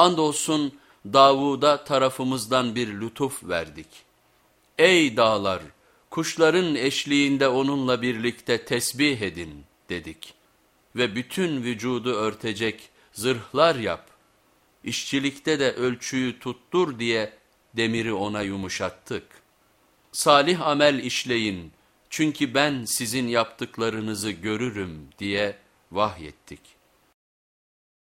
Andolsun Davud'a tarafımızdan bir lütuf verdik. Ey dağlar! Kuşların eşliğinde onunla birlikte tesbih edin dedik. Ve bütün vücudu örtecek zırhlar yap. İşçilikte de ölçüyü tuttur diye demiri ona yumuşattık. Salih amel işleyin çünkü ben sizin yaptıklarınızı görürüm diye vahyettik.